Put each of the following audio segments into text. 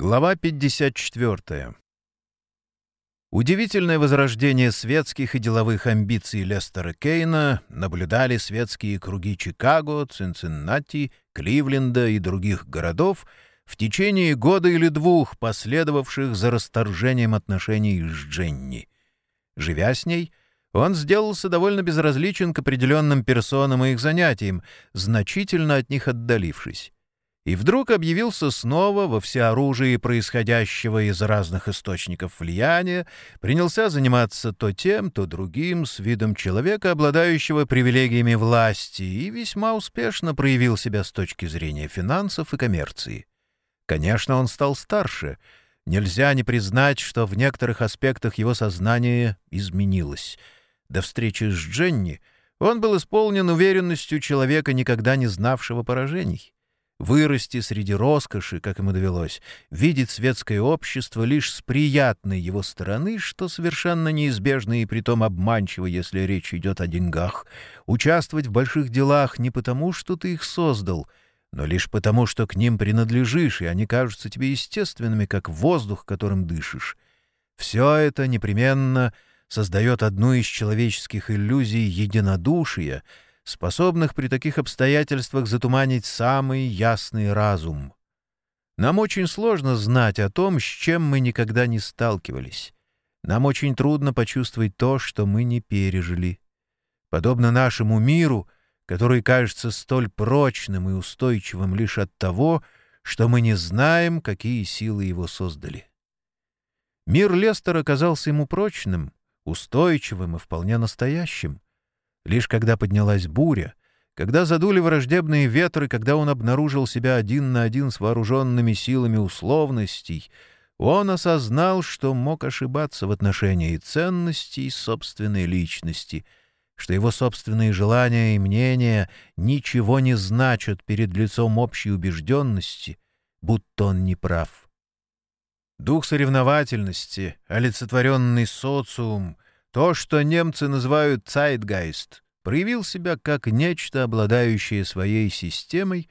Глава 54. Удивительное возрождение светских и деловых амбиций Лестера Кейна наблюдали светские круги Чикаго, Цинциннати, Кливленда и других городов в течение года или двух, последовавших за расторжением отношений с Дженни. Живя с ней, он сделался довольно безразличен к определенным персонам и их занятиям, значительно от них отдалившись и вдруг объявился снова во всеоружии происходящего из разных источников влияния, принялся заниматься то тем, то другим с видом человека, обладающего привилегиями власти, и весьма успешно проявил себя с точки зрения финансов и коммерции. Конечно, он стал старше. Нельзя не признать, что в некоторых аспектах его сознание изменилось. До встречи с Дженни он был исполнен уверенностью человека, никогда не знавшего поражений вырасти среди роскоши, как ему довелось, видеть светское общество лишь с приятной его стороны, что совершенно неизбежно и притом обманчиво, если речь идет о деньгах, участвовать в больших делах не потому, что ты их создал, но лишь потому, что к ним принадлежишь, и они кажутся тебе естественными, как воздух, которым дышишь. Все это непременно создает одну из человеческих иллюзий единодушия — способных при таких обстоятельствах затуманить самый ясный разум. Нам очень сложно знать о том, с чем мы никогда не сталкивались. Нам очень трудно почувствовать то, что мы не пережили. Подобно нашему миру, который кажется столь прочным и устойчивым лишь от того, что мы не знаем, какие силы его создали. Мир Лестера оказался ему прочным, устойчивым и вполне настоящим — Лишь когда поднялась буря, когда задули враждебные ветры, когда он обнаружил себя один на один с вооруженными силами условностей, он осознал, что мог ошибаться в отношении ценностей собственной личности, что его собственные желания и мнения ничего не значат перед лицом общей убежденности, будто он не прав. Дух соревновательности, олицетворенный социум — то, что немцы называют «цайтгайст», проявил себя как нечто, обладающее своей системой,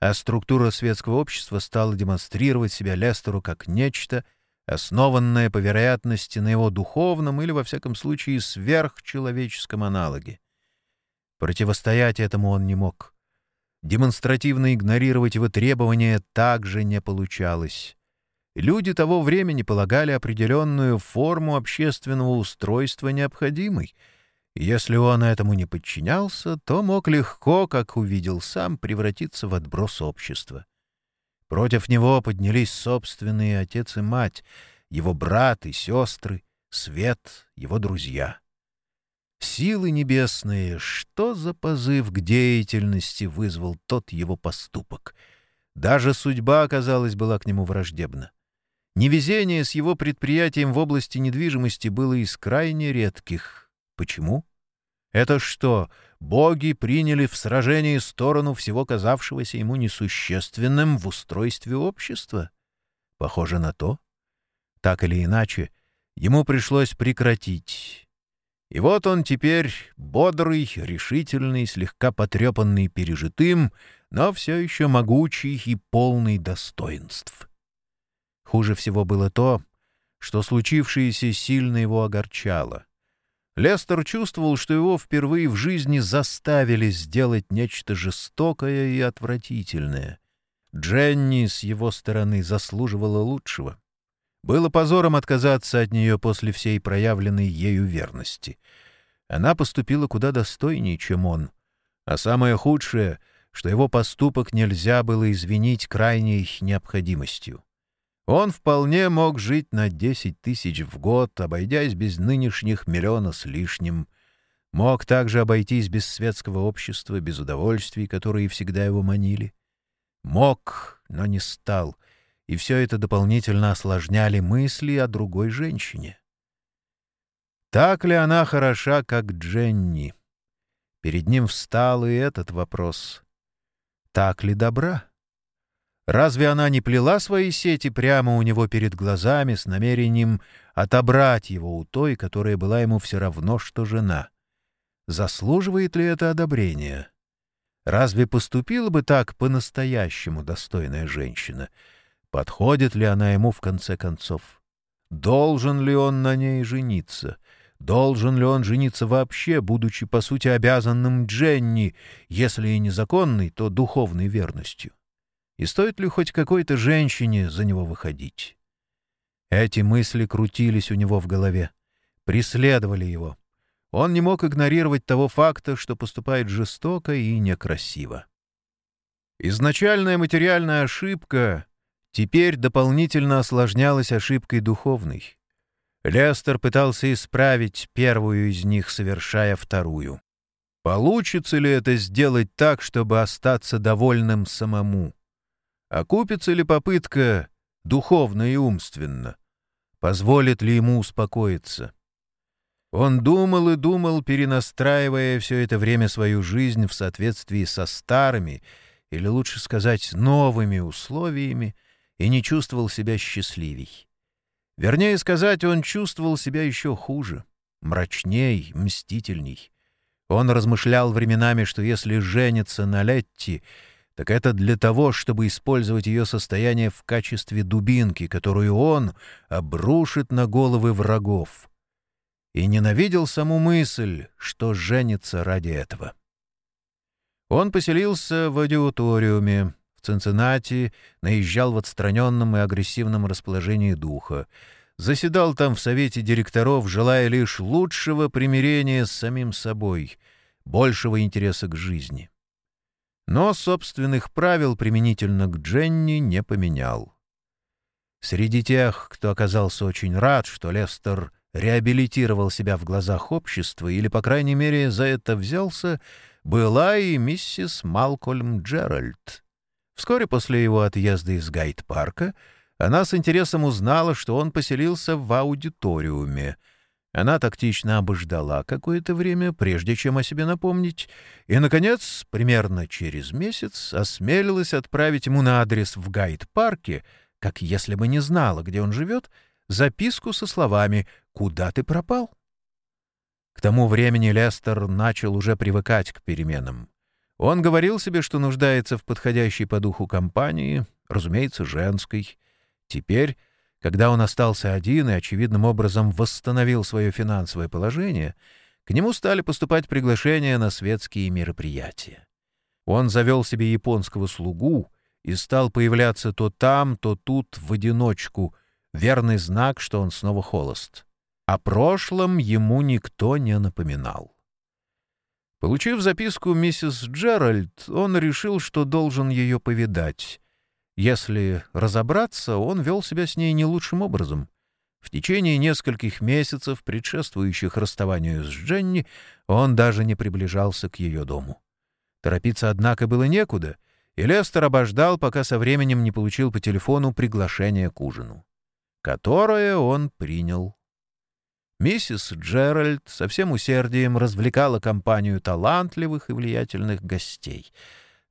а структура светского общества стала демонстрировать себя Лестеру как нечто, основанное по вероятности на его духовном или, во всяком случае, сверхчеловеческом аналоге. Противостоять этому он не мог. Демонстративно игнорировать его требования также не получалось. Люди того времени полагали определенную форму общественного устройства необходимой. если он этому не подчинялся, то мог легко, как увидел сам, превратиться в отброс общества. Против него поднялись собственные отец и мать, его брат и сестры, свет, его друзья. Силы небесные, что за позыв к деятельности вызвал тот его поступок? Даже судьба, казалось, была к нему враждебна. Невезение с его предприятием в области недвижимости было из крайне редких. Почему? Это что, боги приняли в сражении сторону всего казавшегося ему несущественным в устройстве общества? Похоже на то. Так или иначе, ему пришлось прекратить. И вот он теперь бодрый, решительный, слегка потрепанный пережитым, но все еще могучий и полный достоинств. Хуже всего было то, что случившееся сильно его огорчало. Лестер чувствовал, что его впервые в жизни заставили сделать нечто жестокое и отвратительное. Дженни с его стороны заслуживала лучшего. Было позором отказаться от нее после всей проявленной ею верности. Она поступила куда достойнее, чем он. А самое худшее, что его поступок нельзя было извинить крайней необходимостью. Он вполне мог жить на 10 тысяч в год, обойдясь без нынешних миллиона с лишним. Мог также обойтись без светского общества, без удовольствий, которые всегда его манили. Мог, но не стал, и все это дополнительно осложняли мысли о другой женщине. Так ли она хороша, как Дженни? Перед ним встал и этот вопрос. Так ли добра? Разве она не плела свои сети прямо у него перед глазами с намерением отобрать его у той, которая была ему все равно, что жена? Заслуживает ли это одобрения? Разве поступила бы так по-настоящему достойная женщина? Подходит ли она ему в конце концов? Должен ли он на ней жениться? Должен ли он жениться вообще, будучи, по сути, обязанным Дженни, если и незаконной, то духовной верностью? И стоит ли хоть какой-то женщине за него выходить? Эти мысли крутились у него в голове, преследовали его. Он не мог игнорировать того факта, что поступает жестоко и некрасиво. Изначальная материальная ошибка теперь дополнительно осложнялась ошибкой духовной. Лестер пытался исправить первую из них, совершая вторую. Получится ли это сделать так, чтобы остаться довольным самому? Окупится ли попытка духовно и умственно? Позволит ли ему успокоиться? Он думал и думал, перенастраивая все это время свою жизнь в соответствии со старыми, или лучше сказать, новыми условиями, и не чувствовал себя счастливей. Вернее сказать, он чувствовал себя еще хуже, мрачней, мстительней. Он размышлял временами, что если женится на Летти, так это для того, чтобы использовать ее состояние в качестве дубинки, которую он обрушит на головы врагов и ненавидел саму мысль, что женится ради этого. Он поселился в аудиториуме в Цинциннати, наезжал в отстраненном и агрессивном расположении духа, заседал там в совете директоров, желая лишь лучшего примирения с самим собой, большего интереса к жизни. Но собственных правил применительно к Дженни не поменял. Среди тех, кто оказался очень рад, что Лестер реабилитировал себя в глазах общества или, по крайней мере, за это взялся, была и миссис Малкольм Джеральд. Вскоре после его отъезда из Гайд-парка она с интересом узнала, что он поселился в аудиториуме. Она тактично обождала какое-то время, прежде чем о себе напомнить, и, наконец, примерно через месяц осмелилась отправить ему на адрес в Гайд-парке, как если бы не знала, где он живет, записку со словами «Куда ты пропал?». К тому времени Лестер начал уже привыкать к переменам. Он говорил себе, что нуждается в подходящей по духу компании, разумеется, женской. Теперь, когда он остался один и очевидным образом восстановил свое финансовое положение, к нему стали поступать приглашения на светские мероприятия. Он завел себе японского слугу и стал появляться то там, то тут в одиночку, верный знак, что он снова холост. О прошлом ему никто не напоминал. Получив записку миссис Джеральд, он решил, что должен ее повидать. Если разобраться, он вел себя с ней не лучшим образом. В течение нескольких месяцев, предшествующих расставанию с Дженни, он даже не приближался к ее дому. Торопиться, однако, было некуда, и Лестер обождал, пока со временем не получил по телефону приглашение к ужину которое он принял. Миссис Джеральд со всем усердием развлекала компанию талантливых и влиятельных гостей.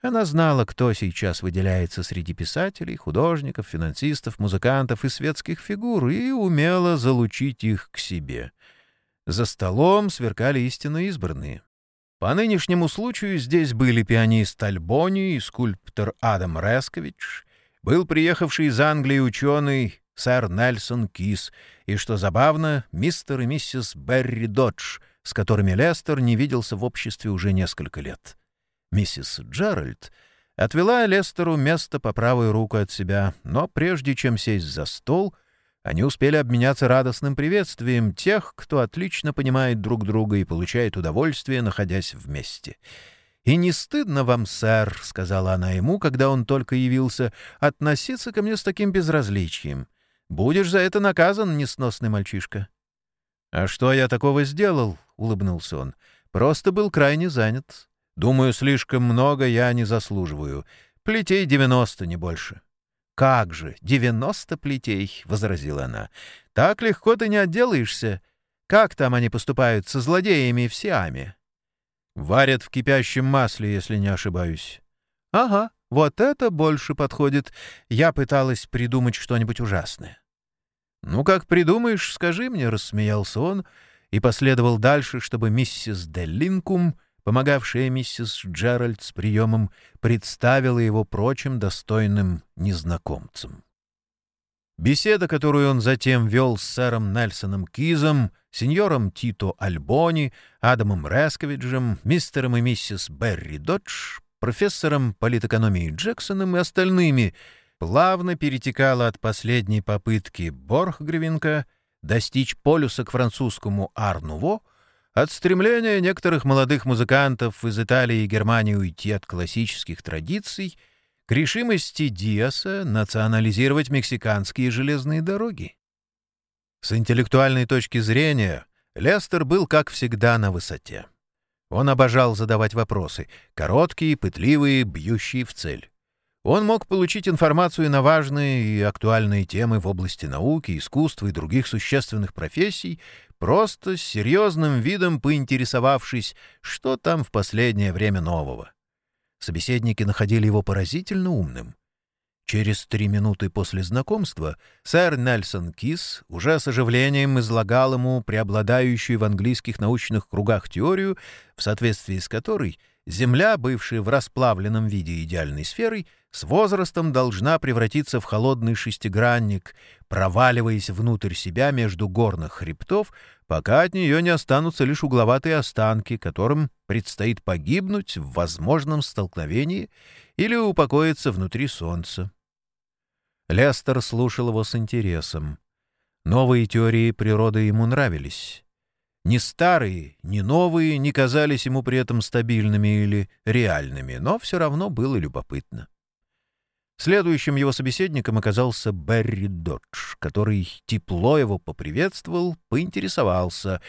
Она знала, кто сейчас выделяется среди писателей, художников, финансистов, музыкантов и светских фигур, и умела залучить их к себе. За столом сверкали истинно избранные. По нынешнему случаю здесь были пианист Альбони и скульптор Адам Рескович, был приехавший из Англии ученый сэр Нельсон Кис, и, что забавно, мистер и миссис Берри Додж, с которыми Лестер не виделся в обществе уже несколько лет. Миссис Джеральд отвела Лестеру место по правую руку от себя, но прежде чем сесть за стол, они успели обменяться радостным приветствием тех, кто отлично понимает друг друга и получает удовольствие, находясь вместе. «И не стыдно вам, сэр, — сказала она ему, когда он только явился, — относиться ко мне с таким безразличием. Будешь за это наказан, несносный мальчишка». «А что я такого сделал?» — улыбнулся он. «Просто был крайне занят. Думаю, слишком много я не заслуживаю. Плетей девяносто, не больше». «Как же, девяносто плетей!» — возразила она. «Так легко ты не отделаешься. Как там они поступают со злодеями в Сиаме?» «Варят в кипящем масле, если не ошибаюсь». «Ага, вот это больше подходит. Я пыталась придумать что-нибудь ужасное». «Ну, как придумаешь, скажи мне», — рассмеялся он и последовал дальше, чтобы миссис Деллинкум, помогавшая миссис Джеральд с приемом, представила его прочим достойным незнакомцам. Беседа, которую он затем вел с сэром Нельсоном Кизом, сеньором Тито Альбони, Адамом Ресковиджем, мистером и миссис Берри Додж, профессором политэкономии Джексоном и остальными, плавно перетекала от последней попытки Борхгревенка достичь полюса к французскому Арнуво от стремления некоторых молодых музыкантов из Италии и Германии уйти от классических традиций к решимости Диаса национализировать мексиканские железные дороги. С интеллектуальной точки зрения Лестер был, как всегда, на высоте. Он обожал задавать вопросы, короткие, пытливые, бьющие в цель. Он мог получить информацию на важные и актуальные темы в области науки, искусства и других существенных профессий, просто с серьезным видом поинтересовавшись, что там в последнее время нового. Собеседники находили его поразительно умным. Через три минуты после знакомства сэр Нельсон Кис уже с оживлением излагал ему преобладающую в английских научных кругах теорию, в соответствии с которой Земля, бывшая в расплавленном виде идеальной сферой, с возрастом должна превратиться в холодный шестигранник, проваливаясь внутрь себя между горных хребтов, пока от нее не останутся лишь угловатые останки, которым предстоит погибнуть в возможном столкновении или упокоиться внутри Солнца. Лестер слушал его с интересом. Новые теории природы ему нравились. Ни старые, ни новые не казались ему при этом стабильными или реальными, но все равно было любопытно. Следующим его собеседником оказался Берри Додж, который тепло его поприветствовал, поинтересовался.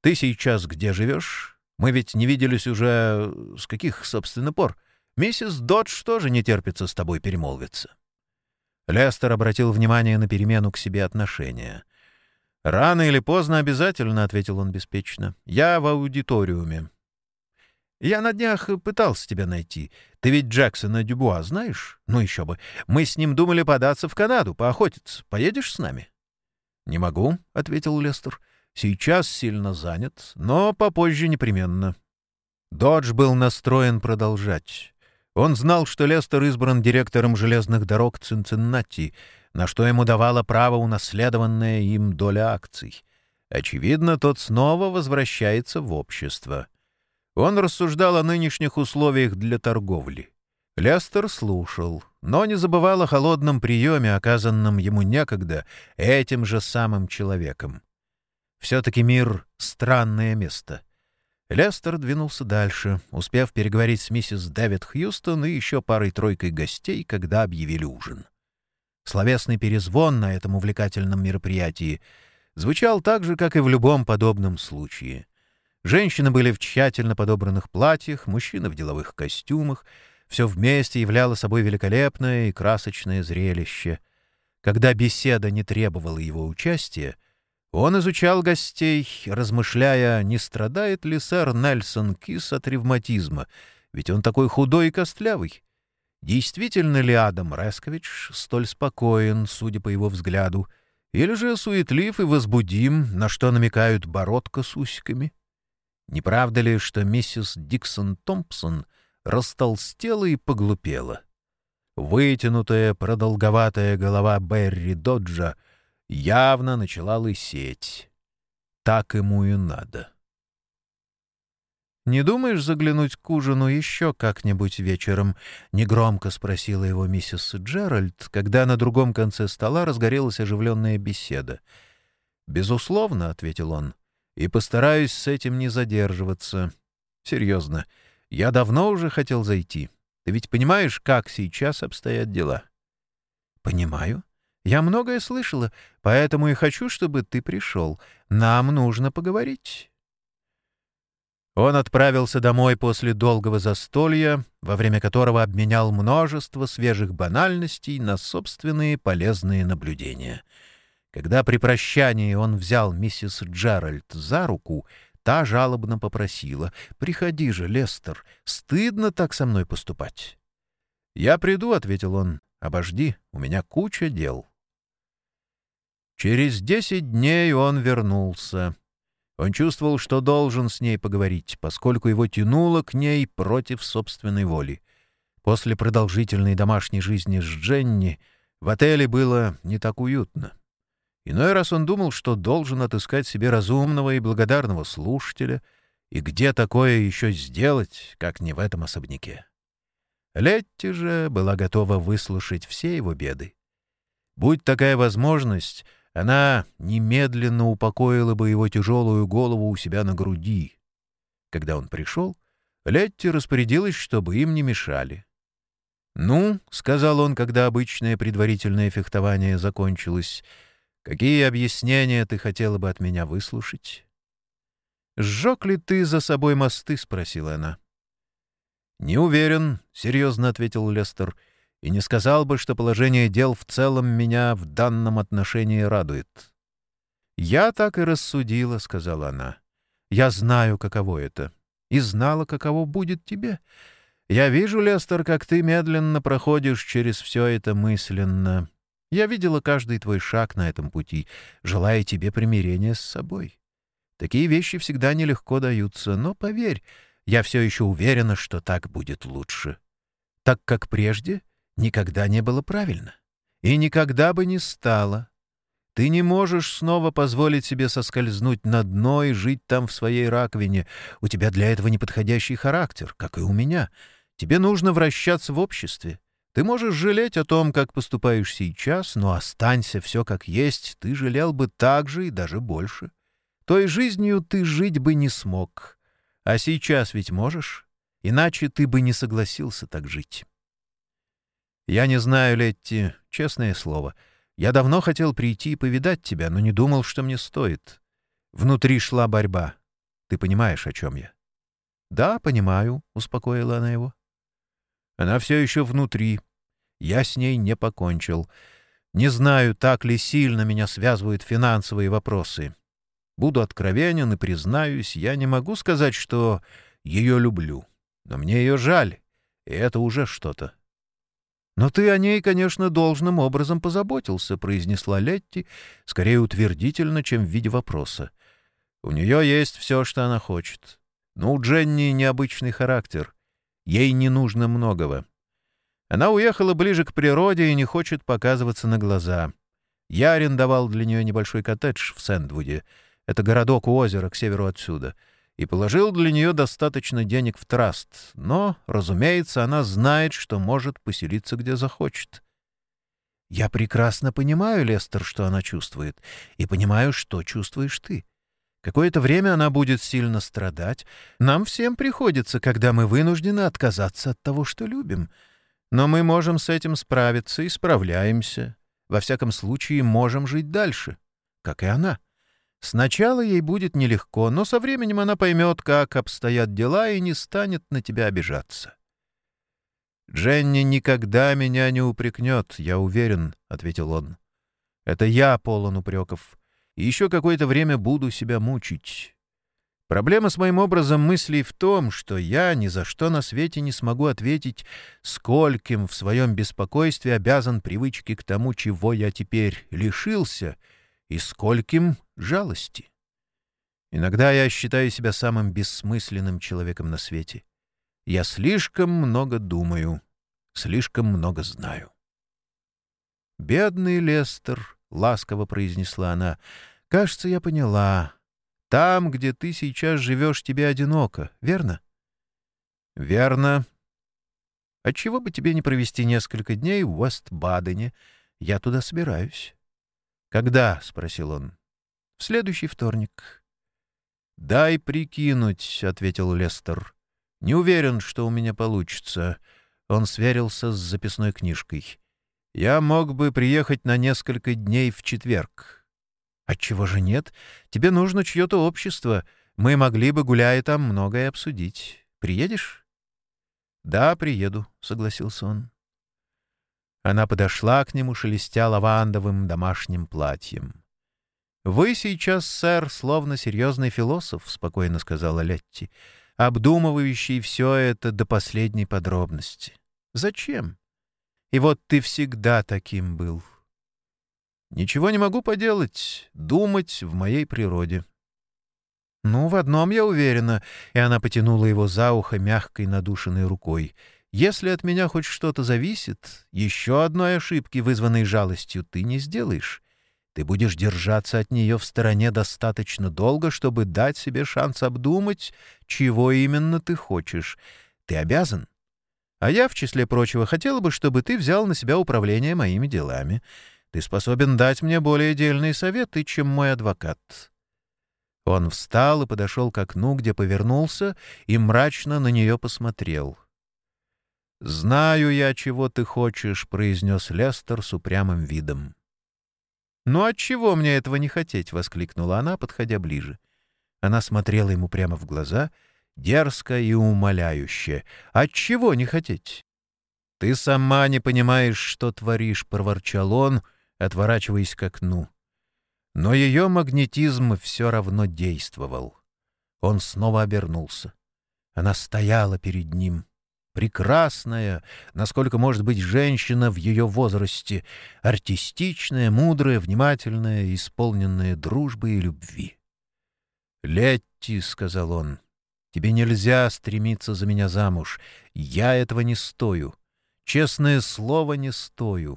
«Ты сейчас где живешь? Мы ведь не виделись уже... С каких, собственно, пор? Миссис Додж тоже не терпится с тобой перемолвиться». Лестер обратил внимание на перемену к себе отношения. «Рано или поздно обязательно», — ответил он беспечно. «Я в аудиториуме». «Я на днях пытался тебя найти. Ты ведь Джексона Дюбуа знаешь? Ну еще бы. Мы с ним думали податься в Канаду, поохотиться. Поедешь с нами?» «Не могу», — ответил Лестер. «Сейчас сильно занят, но попозже непременно». Додж был настроен продолжать. Он знал, что Лестер избран директором железных дорог Цинциннати, на что ему давало право унаследованная им доля акций. Очевидно, тот снова возвращается в общество. Он рассуждал о нынешних условиях для торговли. Лестер слушал, но не забывал о холодном приеме, оказанном ему некогда этим же самым человеком. Все-таки мир — странное место — Лестер двинулся дальше, успев переговорить с миссис Дэвид Хьюстон и еще парой-тройкой гостей, когда объявили ужин. Словесный перезвон на этом увлекательном мероприятии звучал так же, как и в любом подобном случае. Женщины были в тщательно подобранных платьях, мужчины в деловых костюмах. Все вместе являло собой великолепное и красочное зрелище. Когда беседа не требовала его участия, он изучал гостей, размышляя, не страдает ли сэр Нельсон Кис от ревматизма, ведь он такой худой и костлявый. Действительно ли Адам Рескович столь спокоен, судя по его взгляду, или же суетлив и возбудим, на что намекают бородка с усиками? Не правда ли, что миссис Диксон Томпсон растолстела и поглупела? Вытянутая, продолговатая голова Берри Доджа — явно начала лысеть. Так ему и надо. «Не думаешь заглянуть к ужину еще как-нибудь вечером?» — негромко спросила его миссис Джеральд, когда на другом конце стола разгорелась оживленная беседа. «Безусловно», — ответил он, — «и постараюсь с этим не задерживаться. Серьезно, я давно уже хотел зайти. Ты ведь понимаешь, как сейчас обстоят дела?» «Понимаю», я многое слышала, поэтому и хочу, чтобы ты пришел. Нам нужно поговорить». Он отправился домой после долгого застолья, во время которого обменял множество свежих банальностей на собственные полезные наблюдения. Когда при прощании он взял миссис Джеральд за руку, та жалобно попросила «Приходи же, Лестер, стыдно так со мной поступать». «Я приду», — ответил он, — «обожди, у меня куча дел». Через десять дней он вернулся. Он чувствовал, что должен с ней поговорить, поскольку его тянуло к ней против собственной воли. После продолжительной домашней жизни с Дженни В отеле было не так уютно. Иной раз он думал, что должен отыскать себе разумного и благодарного слушателя, и где такое еще сделать, как не в этом особняке. Летти же была готова выслушать все его беды. Будь такая возможность, она немедленно упокоила бы его тяжелую голову у себя на груди. Когда он пришел, Летти распорядилась, чтобы им не мешали. «Ну», — сказал он, когда обычное предварительное фехтование закончилось, — «какие объяснения ты хотела бы от меня выслушать?» «Сжег ли ты за собой мосты?» — спросила она. «Не уверен», — серьезно ответил Лестер, — «и не сказал бы, что положение дел в целом меня в данном отношении радует». «Я так и рассудила», — сказала она. «Я знаю, каково это, и знала, каково будет тебе. Я вижу, Лестер, как ты медленно проходишь через все это мысленно. Я видела каждый твой шаг на этом пути, желая тебе примирения с собой. Такие вещи всегда нелегко даются, но, поверь, я все еще уверена, что так будет лучше. Так как прежде никогда не было правильно. И никогда бы не стало. Ты не можешь снова позволить себе соскользнуть на дно и жить там в своей раковине. У тебя для этого неподходящий характер, как и у меня. Тебе нужно вращаться в обществе. Ты можешь жалеть о том, как поступаешь сейчас, но останься все как есть, ты жалел бы так же и даже больше. Той жизнью ты жить бы не смог. А сейчас ведь можешь? Иначе ты бы не согласился так жить. Я не знаю, Летти, честное слово — я давно хотел прийти и повидать тебя, но не думал, что мне стоит. Внутри шла борьба. Ты понимаешь, о чем я? — Да, понимаю, — успокоила она его. Она все еще внутри. Я с ней не покончил. Не знаю, так ли сильно меня связывают финансовые вопросы. Буду откровенен и признаюсь, я не могу сказать, что ее люблю. Но мне ее жаль, и это уже что-то. «Но ты о ней, конечно, должным образом позаботился», — произнесла Летти, скорее утвердительно, чем в виде вопроса. «У нее есть все, что она хочет. Но у Дженни необычный характер. Ей не нужно многого. Она уехала ближе к природе и не хочет показываться на глаза. Я арендовал для нее небольшой коттедж в Сэндвуде. Это городок у озера к северу отсюда — и положил для нее достаточно денег в траст, но, разумеется, она знает, что может поселиться где захочет. Я прекрасно понимаю, Лестер, что она чувствует, и понимаю, что чувствуешь ты. Какое-то время она будет сильно страдать. Нам всем приходится, когда мы вынуждены отказаться от того, что любим. Но мы можем с этим справиться и справляемся. Во всяком случае, можем жить дальше, как и она. Сначала ей будет нелегко, но со временем она поймет, как обстоят дела, и не станет на тебя обижаться. «Дженни никогда меня не упрекнет, я уверен», — ответил он. «Это я полон упреков, и еще какое-то время буду себя мучить. Проблема с моим образом мыслей в том, что я ни за что на свете не смогу ответить, скольким в своем беспокойстве обязан привычке к тому, чего я теперь лишился — и скольким жалости. Иногда я считаю себя самым бессмысленным человеком на свете. Я слишком много думаю, слишком много знаю. «Бедный Лестер», — ласково произнесла она, — «кажется, я поняла. Там, где ты сейчас живешь, тебе одиноко, верно?» «Верно. Отчего бы тебе не провести несколько дней в Уэст-Бадене? Я туда собираюсь». «Когда?» — спросил он. «В следующий вторник». «Дай прикинуть», — ответил Лестер. «Не уверен, что у меня получится». Он сверился с записной книжкой. «Я мог бы приехать на несколько дней в четверг». «Отчего же нет? Тебе нужно чье-то общество. Мы могли бы, гуляя там, многое обсудить. Приедешь?» «Да, приеду», — согласился он. Она подошла к нему, шелестя лавандовым домашним платьем. «Вы сейчас, сэр, словно серьезный философ», — спокойно сказала Летти, обдумывающий все это до последней подробности. «Зачем? И вот ты всегда таким был». «Ничего не могу поделать. Думать в моей природе». «Ну, в одном я уверена», — и она потянула его за ухо мягкой надушенной рукой. Если от меня хоть что-то зависит, еще одной ошибки, вызванной жалостью, ты не сделаешь. Ты будешь держаться от нее в стороне достаточно долго, чтобы дать себе шанс обдумать, чего именно ты хочешь. Ты обязан. А я, в числе прочего, хотела бы, чтобы ты взял на себя управление моими делами. Ты способен дать мне более дельные советы, чем мой адвокат». Он встал и подошел к окну, где повернулся, и мрачно на нее посмотрел. «Знаю я, чего ты хочешь», — произнес Лестер с упрямым видом. «Ну отчего мне этого не хотеть?» — воскликнула она, подходя ближе. Она смотрела ему прямо в глаза, дерзко и умоляюще. «Отчего не хотеть?» «Ты сама не понимаешь, что творишь», — проворчал он, отворачиваясь к окну. Но ее магнетизм все равно действовал. Он снова обернулся. Она стояла перед ним — прекрасная, насколько может быть женщина в ее возрасте, артистичная, мудрая, внимательная, исполненная дружбы и любви. «Летти», — сказал он, — «тебе нельзя стремиться за меня замуж. Я этого не стою. Честное слово, не стою.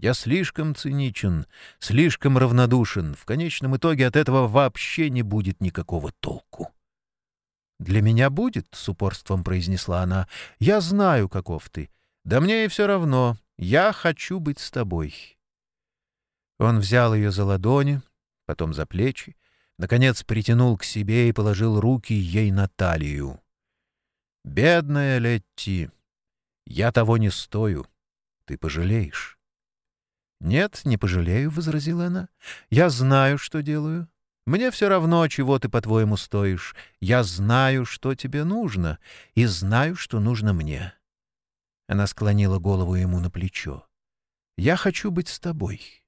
Я слишком циничен, слишком равнодушен. В конечном итоге от этого вообще не будет никакого толку». «Для меня будет», — с упорством произнесла она. «Я знаю, каков ты. Да мне и все равно. Я хочу быть с тобой». Он взял ее за ладони, потом за плечи, наконец притянул к себе и положил руки ей на талию. «Бедная Летти, я того не стою. Ты пожалеешь». «Нет, не пожалею», — возразила она. «Я знаю, что делаю. Мне все равно, чего ты, по-твоему, стоишь. Я знаю, что тебе нужно, и знаю, что нужно мне». Она склонила голову ему на плечо. «Я хочу быть с тобой».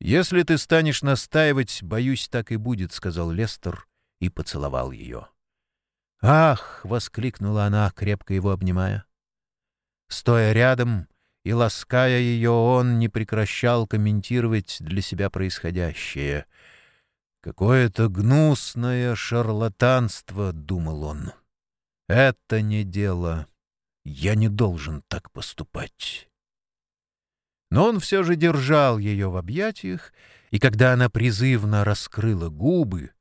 «Если ты станешь настаивать, боюсь, так и будет», — сказал Лестер и поцеловал ее. «Ах!» — воскликнула она, крепко его обнимая. Стоя рядом, и, лаская ее, он не прекращал комментировать для себя происходящее. «Какое-то гнусное шарлатанство», — думал он. «Это не дело. Я не должен так поступать». Но он все же держал ее в объятиях, и когда она призывно раскрыла губы,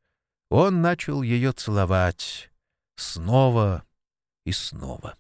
он начал ее целовать снова и снова.